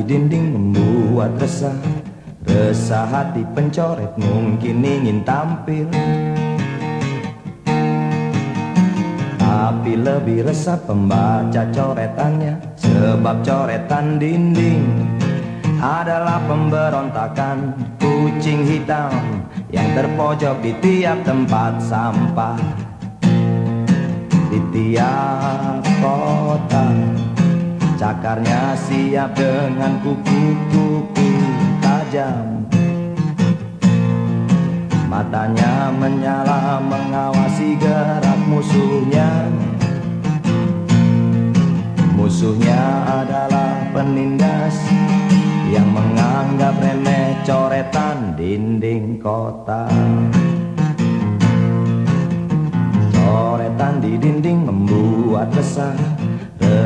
dinding membuat resah. Resah hati pencoret mungkin ingin tampil. Tapi lebih resah pembaca coretannya. Sebab coretan dinding adalah pemberontakan kucing hitam Yang terpojok di tiap tempat sampah. Di tiap kota Cakarnya siap dengan kuku-kuku tajam. Matanya menyala mengawasi gerak musuhnya. Musuhnya adalah penindas Yang menganggap remeh coretan dinding kota. Coretan di dinding membuat resah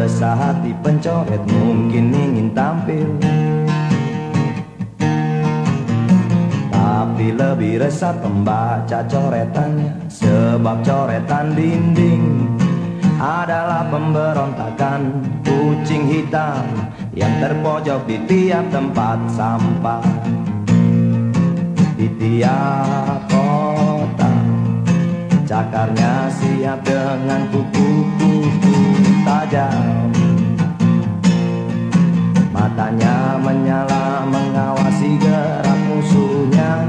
Resah hati pencoret mungkin ingin tampil. Tapi lebih resah pembaca coretannya Sebab coretan dinding adalah pemberontakan kucing hitam Yang terpojok di tiap tempat sampah. Di tiap kota Cakarnya siap dengan kuku-kuku tajam Matanya menyala mengawasi gerak musuhnya.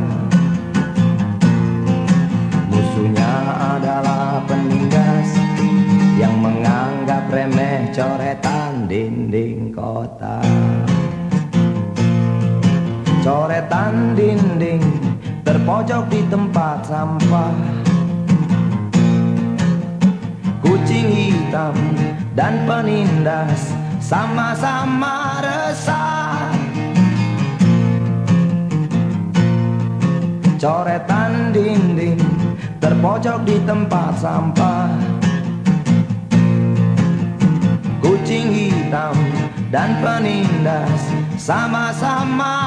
Musuhnya adalah penindas Yang menganggap remeh coretan dinding kota. Coretan dinding terpojok di tempat sampah. Kucing hitam dan penindas sama-sama resah. Coretan dinding terpojok di tempat sampah. Kucing hitam dan penindas sama-sama